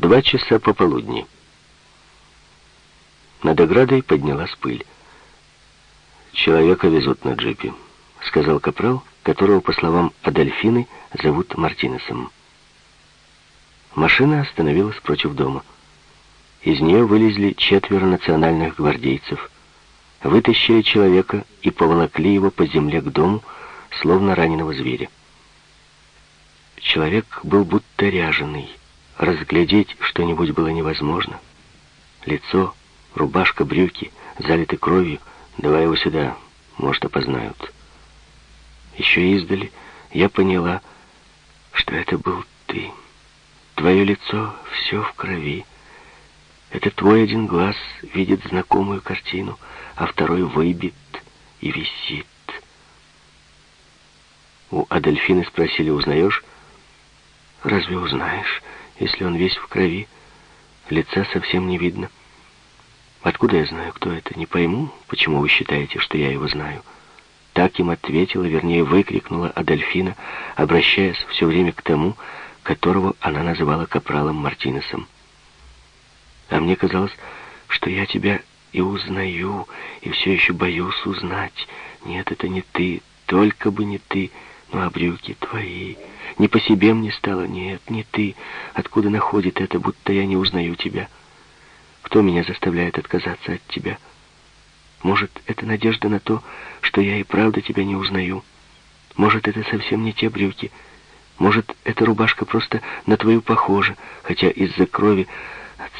Два часа пополудни. Над оградой поднялась пыль. «Человека везут на джипе», — сказал Капрал, которого, по словам Адольфины, зовут Мартинесом. Машина остановилась против дома. Из нее вылезли четверо национальных гвардейцев, вытащили человека и поволокли его по земле к дому, словно раненого зверя. Человек был будто ряженый. Разглядеть что-нибудь было невозможно. Лицо, рубашка, брюки, залиты кровью. Давай его сюда, может, опознают. Еще издали я поняла, что это был ты. Твое лицо все в крови. Это твой один глаз видит знакомую картину, а второй выбит и висит. У Адольфины спросили, узнаешь? Разве узнаешь, если он весь в крови? Лица совсем не видно. Откуда я знаю, кто это? Не пойму, почему вы считаете, что я его знаю. Так им ответила, вернее, выкрикнула Адольфина, обращаясь все время к тому, которого она называла капралом Мартинесом. А мне казалось, что я тебя и узнаю, и все еще боюсь узнать. Нет, это не ты, только бы не ты. Ну, а брюки твои. Не по себе мне стало, нет, не ты. Откуда находит это, будто я не узнаю тебя? Кто меня заставляет отказаться от тебя? Может, это надежда на то, что я и правда тебя не узнаю? Может, это совсем не те брюки, — может, эта рубашка просто на твою похожа, хотя из-за крови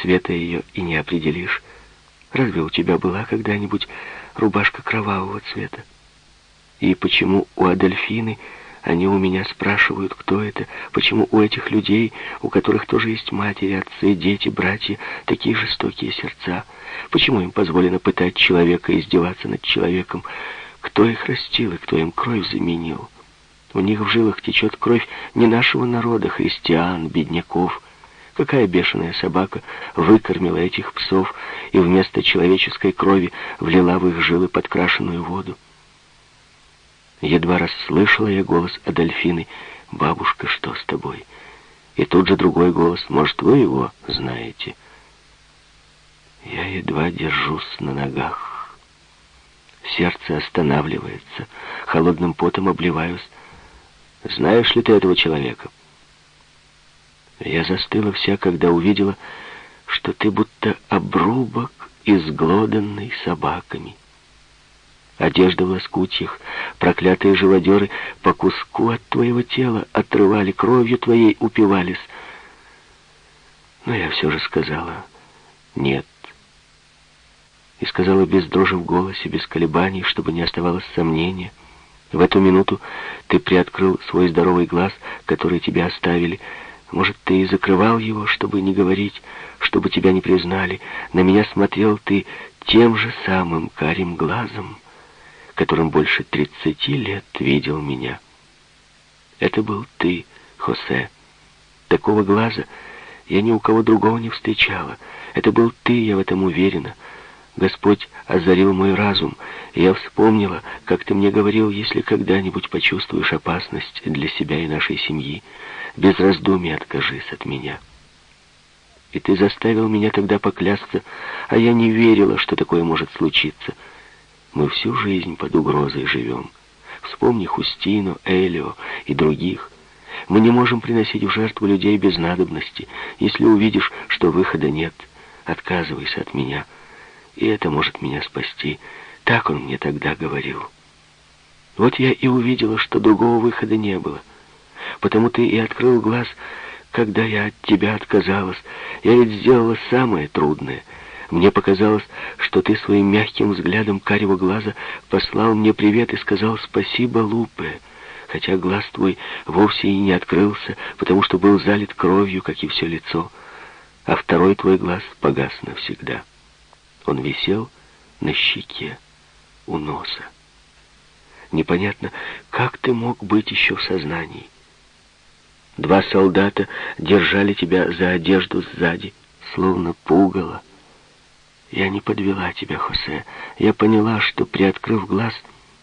цвета ее и не определишь. Разве у тебя была когда-нибудь рубашка кровавого цвета? И почему у Адольфины они у меня спрашивают, кто это? Почему у этих людей, у которых тоже есть матери, отцы, дети, братья, такие жестокие сердца? Почему им позволено пытать человека и издеваться над человеком? Кто их растил и кто им кровь заменил?» У них в жилах течет кровь не нашего народа, христиан, бедняков. Какая бешеная собака выкормила этих псов и вместо человеческой крови влила в их жилы подкрашенную воду? Едва расслышала я голос Адольфины. «Бабушка, что с тобой?» И тут же другой голос. «Может, вы его знаете?» Я едва держусь на ногах. Сердце останавливается. Холодным потом обливаюсь. Знаешь ли ты этого человека?» Я застыла вся, когда увидела, что ты будто обрубок, изглоданный собаками. Одежда в лоскутьях, проклятые живодеры по куску от твоего тела отрывали, кровью твоей упивались. Но я все же сказала «нет». И сказала без дрожи в голосе, без колебаний, чтобы не оставалось сомнения — в эту минуту ты приоткрыл свой здоровый глаз, который тебя оставили. Может, ты и закрывал его, чтобы не говорить, чтобы тебя не признали. На меня смотрел ты тем же самым карим глазом, которым больше тридцати лет видел меня. Это был ты, Хосе. Такого глаза я ни у кого другого не встречала. Это был ты, я в этом уверена. Господь озарил мой разум, и я вспомнила, как ты мне говорил, если когда-нибудь почувствуешь опасность для себя и нашей семьи, без раздумий откажись от меня. И ты заставил меня тогда поклясться, а я не верила, что такое может случиться. Мы всю жизнь под угрозой живем. Вспомни Хустину, Элио и других. Мы не можем приносить в жертву людей без надобности. Если увидишь, что выхода нет, отказывайся от меня» и это может меня спасти. Так он мне тогда говорил. Вот я и увидела, что другого выхода не было. Потому ты и открыл глаз, когда я от тебя отказалась. Я ведь сделала самое трудное. Мне показалось, что ты своим мягким взглядом карего глаза послал мне привет и сказал «Спасибо, Лупе», хотя глаз твой вовсе и не открылся, потому что был залит кровью, как и все лицо, а второй твой глаз погас навсегда. Он висел на щеке у носа. Непонятно, как ты мог быть еще в сознании. Два солдата держали тебя за одежду сзади, словно пугало. Я не подвела тебя, Хосе. Я поняла, что, приоткрыв глаз,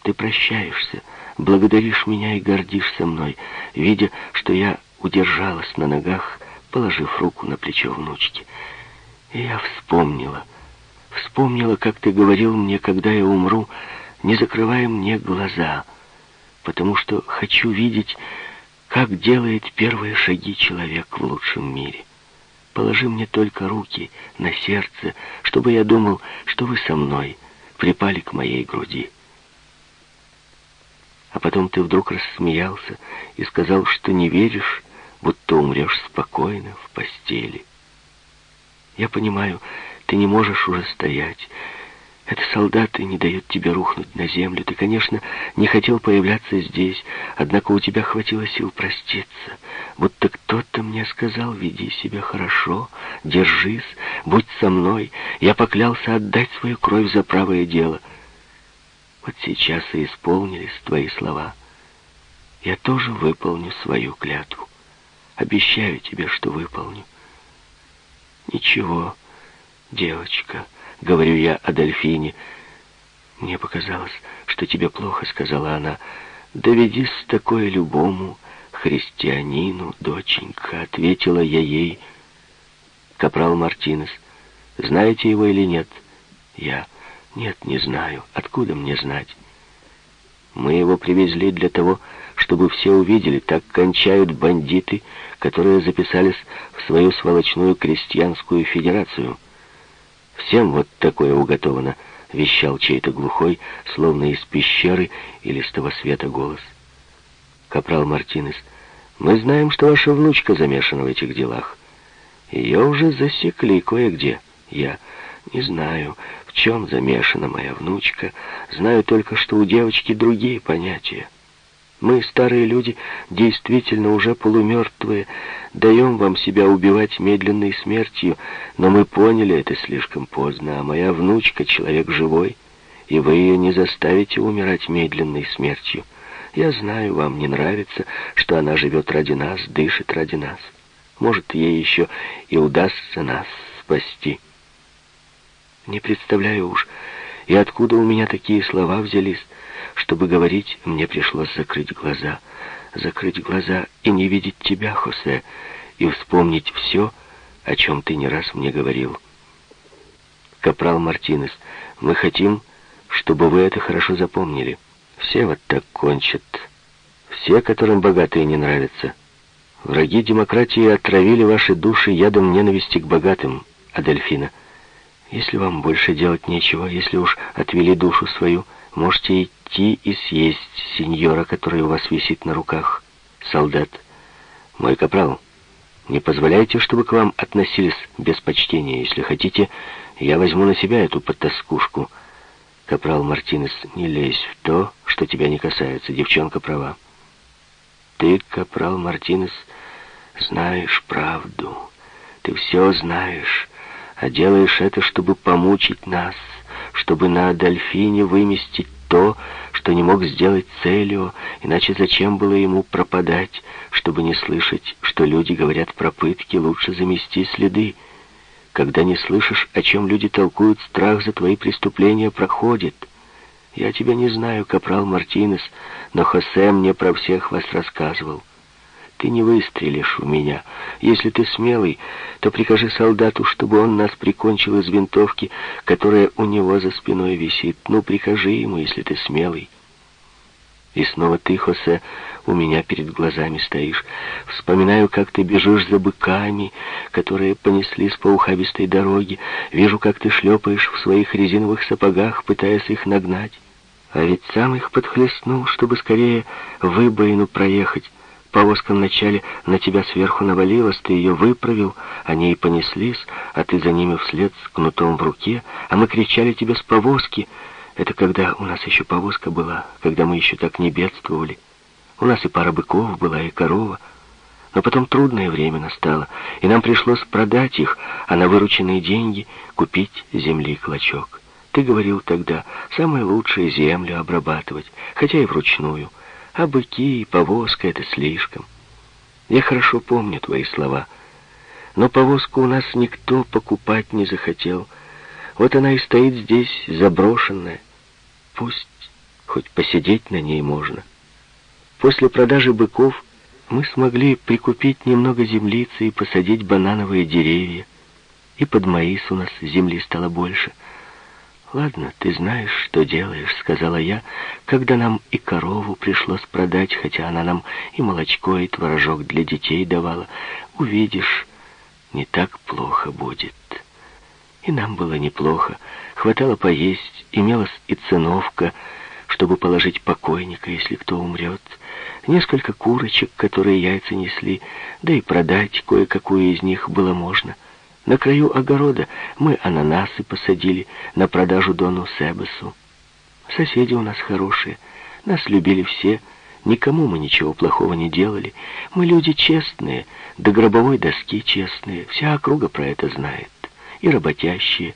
ты прощаешься, благодаришь меня и гордишься мной, видя, что я удержалась на ногах, положив руку на плечо внучки. И я вспомнила, вспомнила, как ты говорил мне, когда я умру, не закрывай мне глаза, потому что хочу видеть, как делает первые шаги человек в лучшем мире. Положи мне только руки на сердце, чтобы я думал, что вы со мной припали к моей груди. А потом ты вдруг рассмеялся и сказал, что не веришь, будто умрешь спокойно в постели. Я понимаю, ты не можешь уже стоять. Это солдаты не дают тебе рухнуть на землю. Ты, конечно, не хотел появляться здесь, однако у тебя хватило сил проститься. Будто кто-то мне сказал, веди себя хорошо, держись, будь со мной. Я поклялся отдать свою кровь за правое дело. Вот сейчас и исполнились твои слова. Я тоже выполню свою клятву. Обещаю тебе, что выполню. Ничего, девочка, говорю я Адольфине. Мне показалось, что тебе плохо, сказала она. Доведись такое любому христианину, доченька, ответила я ей. Капрал Мартинес, знаете его или нет? Я, нет, не знаю. Откуда мне знать? Мы его привезли для того, чтобы все увидели, так кончают бандиты, которые записались в свою сволочную крестьянскую федерацию. Всем вот такое уготовано, вещал чей-то глухой, словно из пещеры или с того света голос. Капрал Мартинес, мы знаем, что ваша внучка замешана в этих делах. Ее уже засекли кое-где. Я не знаю, в чем замешана моя внучка. Знаю только, что у девочки другие понятия. Мы, старые люди, действительно уже полумертвые, даем вам себя убивать медленной смертью, но мы поняли это слишком поздно, а моя внучка — человек живой, и вы ее не заставите умирать медленной смертью. Я знаю, вам не нравится, что она живет ради нас, дышит ради нас. Может, ей еще и удастся нас спасти. Не представляю уж, и откуда у меня такие слова взялись, чтобы говорить, мне пришлось закрыть глаза. Закрыть глаза и не видеть тебя, Хосе, и вспомнить все, о чем ты не раз мне говорил. Капрал Мартинес, мы хотим, чтобы вы это хорошо запомнили. Все вот так кончат. Все, которым богатые не нравятся. Враги демократии отравили ваши души ядом ненависти к богатым, Адельфина. Если вам больше делать нечего, если уж отвели душу свою, можете идти и съесть сеньора, который у вас висит на руках. Солдат. Мой капрал, не позволяйте, чтобы к вам относились без почтения. Если хотите, я возьму на себя эту потаскушку. Капрал Мартинес, не лезь в то, что тебя не касается. Девчонка права. Ты, капрал Мартинес, знаешь правду. Ты все знаешь, а делаешь это, чтобы помучить нас чтобы на Адольфине выместить то, что не мог сделать Целио, иначе зачем было ему пропадать, чтобы не слышать, что люди говорят про пытки, лучше замести следы. Когда не слышишь, о чем люди толкуют, страх за твои преступления проходит. Я тебя не знаю, капрал Мартинес, но Хосе мне про всех вас рассказывал. Ты не выстрелишь в меня. Если ты смелый, то прикажи солдату, чтобы он нас прикончил из винтовки, которая у него за спиной висит. Ну, прикажи ему, если ты смелый. И снова ты, Хосе, у меня перед глазами стоишь. Вспоминаю, как ты бежишь за быками, которые понеслись по ухабистой дороге. Вижу, как ты шлепаешь в своих резиновых сапогах, пытаясь их нагнать. А ведь сам их подхлестнул, чтобы скорее выбоину проехать. Повозка вначале на тебя сверху навалилась, ты ее выправил, они и понеслись, а ты за ними вслед с кнутом в руке, а мы кричали тебе с повозки. Это когда у нас еще повозка была, когда мы еще так не бедствовали. У нас и пара быков была, и корова. Но потом трудное время настало, и нам пришлось продать их, а на вырученные деньги купить земли клочок. Ты говорил тогда, самое лучшее землю обрабатывать, хотя и вручную. А быки и повозка — это слишком. Я хорошо помню твои слова. Но повозку у нас никто покупать не захотел. Вот она и стоит здесь, заброшенная. Пусть хоть посидеть на ней можно. После продажи быков мы смогли прикупить немного землицы и посадить банановые деревья. И под маис у нас земли стало больше. «Ладно, ты знаешь, что делаешь», — сказала я, когда нам и корову пришлось продать, хотя она нам и молочко, и творожок для детей давала. «Увидишь, не так плохо будет». И нам было неплохо. Хватало поесть, имелась и циновка, чтобы положить покойника, если кто умрет. Несколько курочек, которые яйца несли, да и продать кое-какую из них было можно. На краю огорода мы ананасы посадили на продажу Дону Себесу. Соседи у нас хорошие, нас любили все, никому мы ничего плохого не делали. Мы люди честные, до гробовой доски честные, вся округа про это знает. И работящие.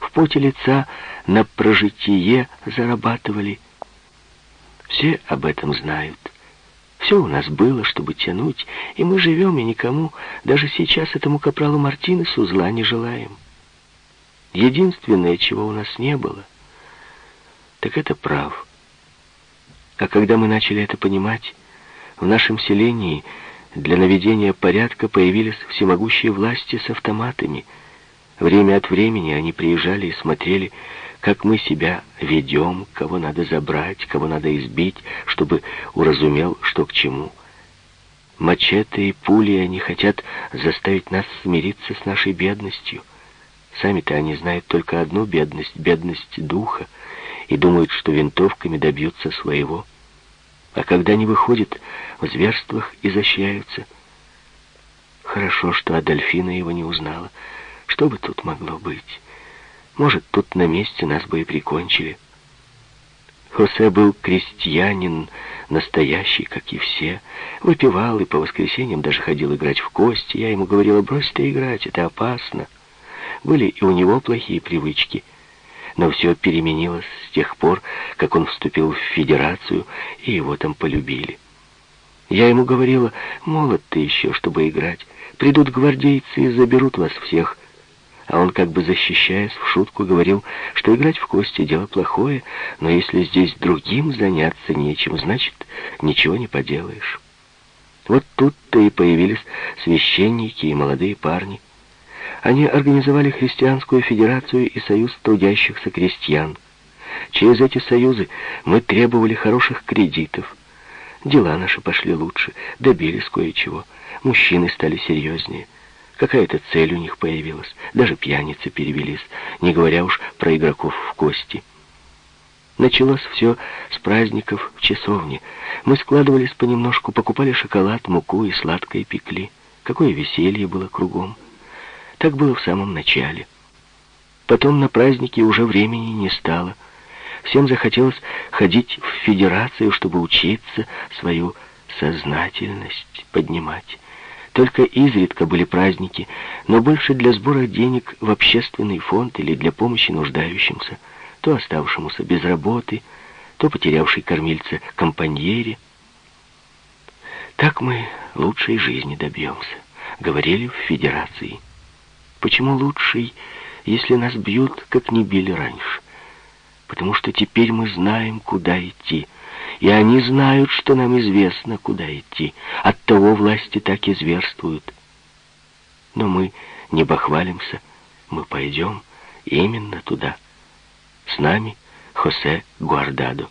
В поте лица на прожитие зарабатывали. Все об этом знают. Все у нас было, чтобы тянуть, и мы живем, и никому, даже сейчас этому капралу Мартинесу зла не желаем. Единственное, чего у нас не было, так это прав. А когда мы начали это понимать, в нашем селении для наведения порядка появились всемогущие власти с автоматами. Время от времени они приезжали и смотрели, как мы себя ведем, кого надо забрать, кого надо избить, чтобы уразумел, что к чему. Мачете и пули они хотят заставить нас смириться с нашей бедностью. Сами-то они знают только одну бедность, бедность духа, и думают, что винтовками добьются своего. А когда они выходят, в зверствах изощряются. Хорошо, что Адольфина его не узнала. Что бы тут могло быть? Может, тут на месте нас бы и прикончили. Хосе был крестьянин, настоящий, как и все. Выпивал и по воскресеньям даже ходил играть в кости. Я ему говорила, брось ты играть, это опасно. Были и у него плохие привычки. Но все переменилось с тех пор, как он вступил в федерацию, и его там полюбили. Я ему говорила, молод ты еще, чтобы играть. Придут гвардейцы и заберут вас всех а он, как бы защищаясь, в шутку говорил, что играть в кости — дело плохое, но если здесь другим заняться нечем, значит, ничего не поделаешь. Вот тут-то и появились священники и молодые парни. Они организовали христианскую федерацию и союз трудящихся крестьян. Через эти союзы мы требовали хороших кредитов. Дела наши пошли лучше, добились кое-чего. Мужчины стали серьезнее. Какая-то цель у них появилась. Даже пьяницы перевелись, не говоря уж про игроков в кости. Началось все с праздников в часовне. Мы складывались понемножку, покупали шоколад, муку и сладкое пекли. Какое веселье было кругом. Так было в самом начале. Потом на праздники уже времени не стало. Всем захотелось ходить в федерацию, чтобы учиться свою сознательность поднимать. Только изредка были праздники, но больше для сбора денег в общественный фонд или для помощи нуждающимся, то оставшемуся без работы, то потерявшей кормильца компаньере. Так мы лучшей жизни добьемся, говорили в Федерации. Почему лучшей, если нас бьют, как не били раньше? Потому что теперь мы знаем, куда идти, и они знают, что нам известно, куда идти. Оттого власти так и зверствуют. Но мы не бахвалимся, мы пойдем именно туда. С нами Хосе Гуардадо.